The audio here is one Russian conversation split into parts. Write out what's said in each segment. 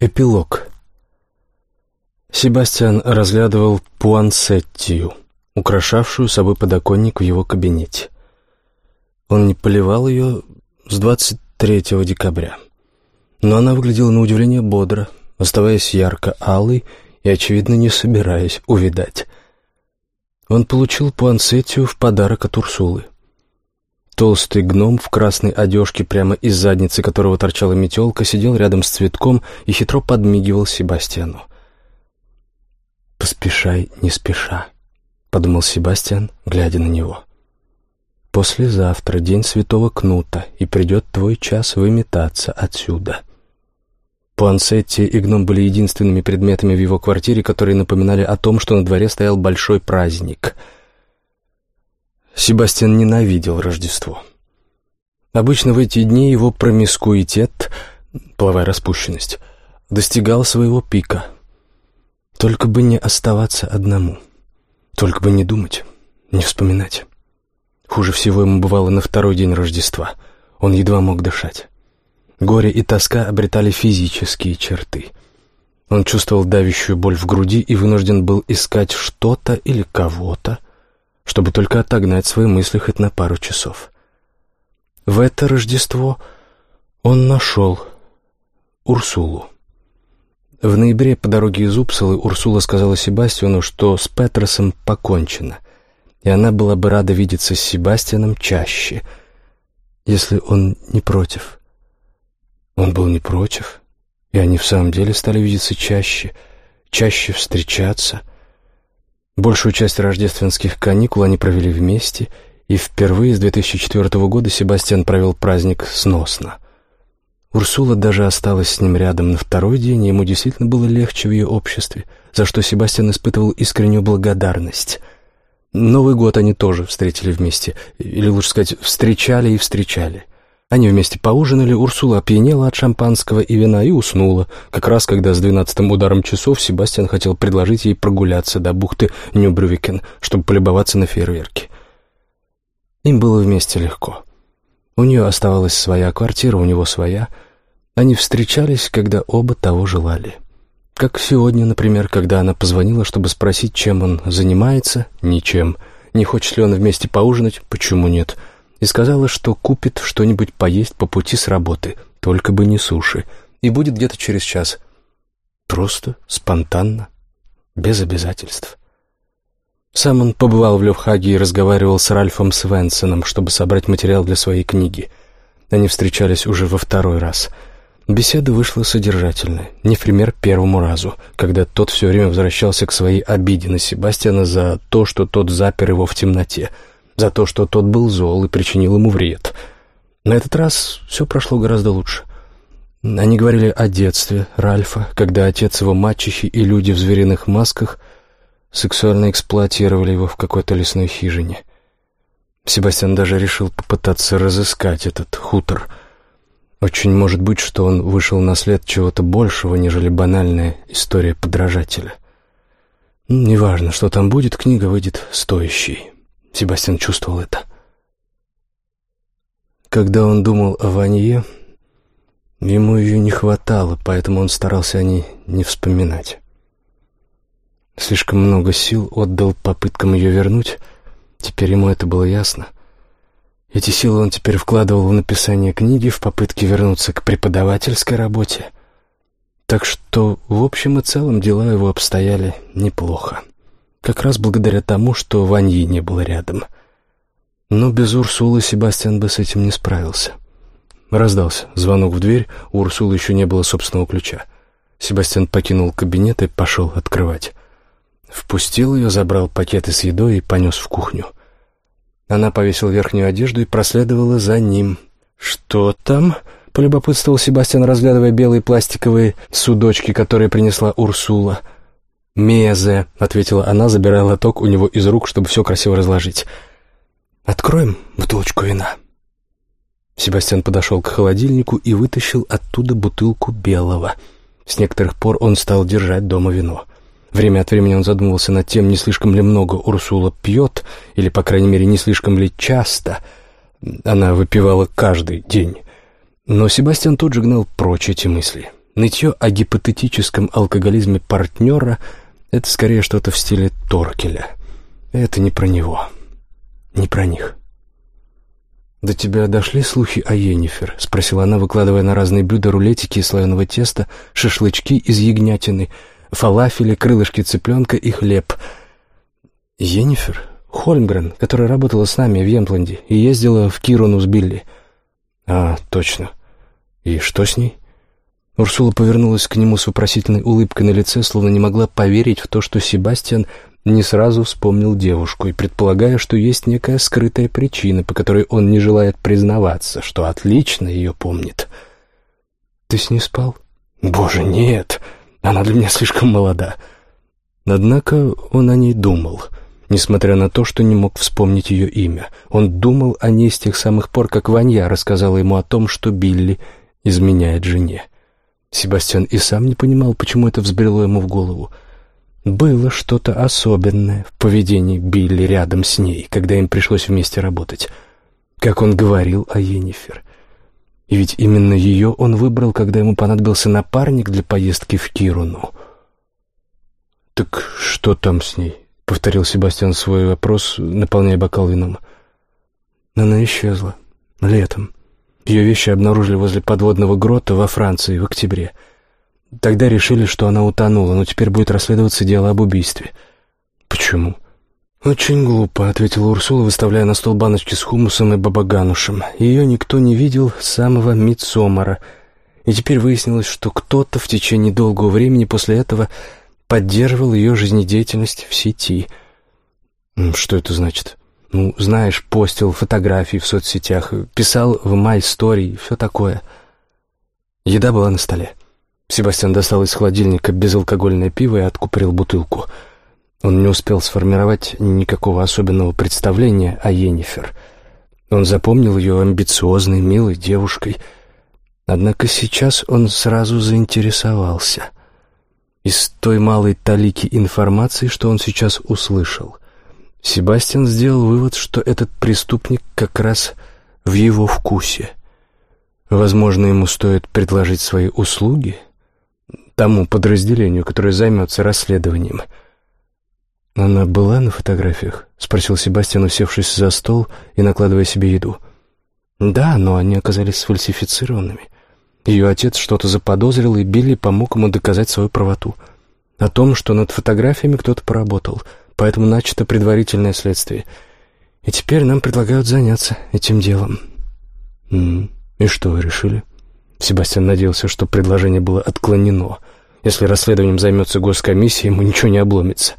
Эпилог. Себастьян разглядывал пуансеттию, украшавшую собой подоконник в его кабинете. Он не поливал ее с 23 декабря. Но она выглядела на удивление бодро, оставаясь ярко-алой и, очевидно, не собираясь увидать. Он получил пуансеттию в подарок от Урсулы. Толстый гном в красной одежке, прямо из задницы которого торчала метелка, сидел рядом с цветком и хитро подмигивал Себастьяну. «Поспешай, не спеша», — подумал Себастьян, глядя на него. «Послезавтра день святого Кнута, и придет твой час выметаться отсюда». Пуансетти и гном были единственными предметами в его квартире, которые напоминали о том, что на дворе стоял большой праздник — Себастьян ненавидел Рождество. Обычно в эти дни его промискуитет, половая распущенность, достигал своего пика. Только бы не оставаться одному. Только бы не думать, не вспоминать. Хуже всего ему бывало на второй день Рождества. Он едва мог дышать. Горе и тоска обретали физические черты. Он чувствовал давящую боль в груди и вынужден был искать что-то или кого-то, чтобы только отогнать свои мысли хоть на пару часов. В это Рождество он нашел Урсулу. В ноябре по дороге из Упсалы Урсула сказала Себастьяну, что с Петерсом покончено, и она была бы рада видеться с Себастьяном чаще, если он не против. Он был не против, и они в самом деле стали видеться чаще, чаще встречаться — Большую часть рождественских каникул они провели вместе, и впервые с 2004 года Себастьян провел праздник сносно. Урсула даже осталась с ним рядом на второй день, и ему действительно было легче в ее обществе, за что Себастьян испытывал искреннюю благодарность. Новый год они тоже встретили вместе, или лучше сказать, встречали и встречали — они вместе поужинали, Урсула опьянела от шампанского и вина и уснула, как раз когда с двенадцатым ударом часов Себастьян хотел предложить ей прогуляться до бухты Нюбрювикен, чтобы полюбоваться на фейерверки. Им было вместе легко. У нее оставалась своя квартира, у него своя. Они встречались, когда оба того желали. Как сегодня, например, когда она позвонила, чтобы спросить, чем он занимается, ничем. Не хочет ли он вместе поужинать, почему нет — и сказала, что купит что-нибудь поесть по пути с работы, только бы не суши, и будет где-то через час. Просто, спонтанно, без обязательств. Сам он побывал в Левхаге и разговаривал с Ральфом Свенсоном, чтобы собрать материал для своей книги. Они встречались уже во второй раз. Беседа вышла содержательная, не в пример первому разу, когда тот все время возвращался к своей обиде на Себастьяна за то, что тот запер его в темноте — за то, что тот был зол и причинил ему вред. На этот раз все прошло гораздо лучше. Они говорили о детстве Ральфа, когда отец его мачехи и люди в звериных масках сексуально эксплуатировали его в какой-то лесной хижине. Себастьян даже решил попытаться разыскать этот хутор. Очень может быть, что он вышел на след чего-то большего, нежели банальная история подражателя. Неважно, что там будет, книга выйдет стоящей. Себастьян чувствовал это. Когда он думал о Ванье, ему ее не хватало, поэтому он старался о ней не вспоминать. Слишком много сил отдал попыткам ее вернуть, теперь ему это было ясно. Эти силы он теперь вкладывал в написание книги в попытке вернуться к преподавательской работе. Так что, в общем и целом, дела его обстояли неплохо. Как раз благодаря тому, что Ваньи не было рядом. Но без Урсулы Себастьян бы с этим не справился. Раздался звонок в дверь, у Урсулы еще не было собственного ключа. Себастьян покинул кабинет и пошел открывать. Впустил ее, забрал пакеты с едой и понес в кухню. Она повесила верхнюю одежду и проследовала за ним. «Что там?» — полюбопытствовал Себастьян, разглядывая белые пластиковые судочки, которые принесла Урсула — «Мезе», — ответила она, забирая лоток у него из рук, чтобы все красиво разложить. «Откроем бутылочку вина». Себастьян подошел к холодильнику и вытащил оттуда бутылку белого. С некоторых пор он стал держать дома вино. Время от времени он задумывался над тем, не слишком ли много Урсула пьет, или, по крайней мере, не слишком ли часто. Она выпивала каждый день. Но Себастьян тут же гнал прочь эти мысли. Нытье о гипотетическом алкоголизме партнера — это скорее что-то в стиле Торкеля. Это не про него. Не про них. «До тебя дошли слухи о Йеннифер?» — спросила она, выкладывая на разные блюда рулетики из слоеного теста, шашлычки из ягнятины, фалафели, крылышки цыпленка и хлеб. «Йеннифер? Хольмгрен, которая работала с нами в Емпланде и ездила в Кируну с Билли». «А, точно. И что с ней?» Урсула повернулась к нему с вопросительной улыбкой на лице, словно не могла поверить в то, что Себастьян не сразу вспомнил девушку и предполагая, что есть некая скрытая причина, по которой он не желает признаваться, что отлично ее помнит. «Ты с ней спал?» «Боже, нет! Она для меня слишком молода». Однако он о ней думал, несмотря на то, что не мог вспомнить ее имя. Он думал о ней с тех самых пор, как Ванья рассказала ему о том, что Билли изменяет жене. Себастьян и сам не понимал, почему это взбрело ему в голову. Было что-то особенное в поведении Билли рядом с ней, когда им пришлось вместе работать. Как он говорил о Йеннифер. И ведь именно ее он выбрал, когда ему понадобился напарник для поездки в Кируну. «Так что там с ней?» — повторил Себастьян свой вопрос, наполняя бокал вином. Она исчезла. Летом. Ее вещи обнаружили возле подводного грота во Франции в октябре. Тогда решили, что она утонула, но теперь будет расследоваться дело об убийстве. Почему? «Очень глупо», — ответила Урсула, выставляя на стол баночки с хумусом и бабаганушем. Ее никто не видел с самого Мидсомара. И теперь выяснилось, что кто-то в течение долгого времени после этого поддерживал ее жизнедеятельность в сети. Что это значит? Ну, знаешь, постил фотографии в соцсетях, писал в My Story, все такое. Еда была на столе. Себастьян достал из холодильника безалкогольное пиво и откупорил бутылку. Он не успел сформировать никакого особенного представления о Йеннифер. Он запомнил ее амбициозной, милой девушкой. Однако сейчас он сразу заинтересовался. Из той малой талики информации, что он сейчас услышал — Себастьян сделал вывод, что этот преступник как раз в его вкусе. Возможно, ему стоит предложить свои услуги тому подразделению, которое займется расследованием. «Она была на фотографиях?» — спросил Себастьян, усевшись за стол и накладывая себе еду. «Да, но они оказались сфальсифицированными. Ее отец что-то заподозрил, и Билли помог ему доказать свою правоту. О том, что над фотографиями кто-то поработал — поэтому начато предварительное следствие. И теперь нам предлагают заняться этим делом. И что вы решили? Себастьян надеялся, что предложение было отклонено. Если расследованием займется госкомиссия, ему ничего не обломится.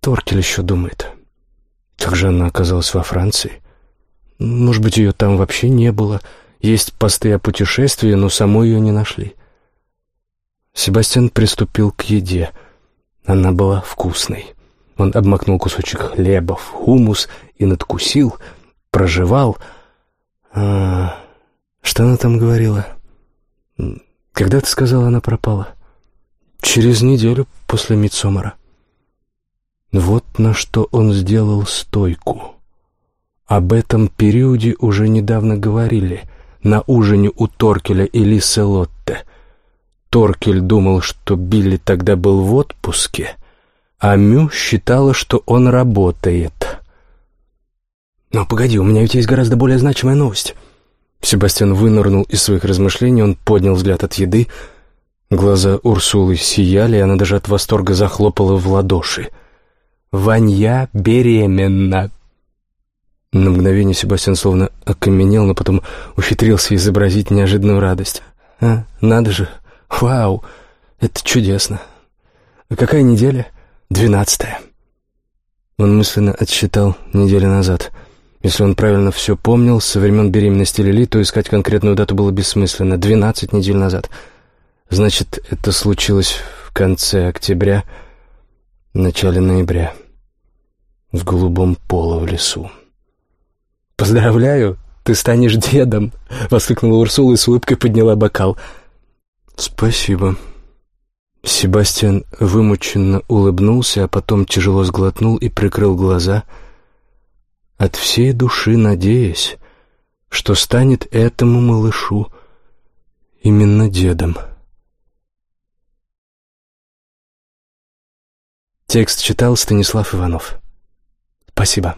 Торкель еще думает. Как же она оказалась во Франции? Может быть, ее там вообще не было. Есть посты о путешествии, но самой ее не нашли. Себастьян приступил к еде. Она была вкусной. Он обмакнул кусочек хлеба в хумус и надкусил, прожевал. А, что она там говорила? Когда ты сказала, она пропала? Через неделю после Мидсомара. Вот на что он сделал стойку. Об этом периоде уже недавно говорили на ужине у Торкеля и Лисы Лотте. Торкель думал, что Билли тогда был в отпуске, а Мю считала, что он работает. «Но погоди, у меня ведь есть гораздо более значимая новость». Себастьян вынырнул из своих размышлений, он поднял взгляд от еды. Глаза Урсулы сияли, и она даже от восторга захлопала в ладоши. «Ванья беременна!» На мгновение Себастьян словно окаменел, но потом ухитрился изобразить неожиданную радость. «А, надо же! Вау! Это чудесно! А какая неделя?» Двенадцатое. Он мысленно отсчитал неделю назад. Если он правильно все помнил, со времен беременности Лили, то искать конкретную дату было бессмысленно. Двенадцать недель назад. Значит, это случилось в конце октября, начале ноября. В голубом поло в лесу. «Поздравляю, ты станешь дедом!» — воскликнула Урсула и с улыбкой подняла бокал. «Спасибо», Себастьян вымученно улыбнулся, а потом тяжело сглотнул и прикрыл глаза, от всей души надеясь, что станет этому малышу именно дедом. Текст читал Станислав Иванов. Спасибо.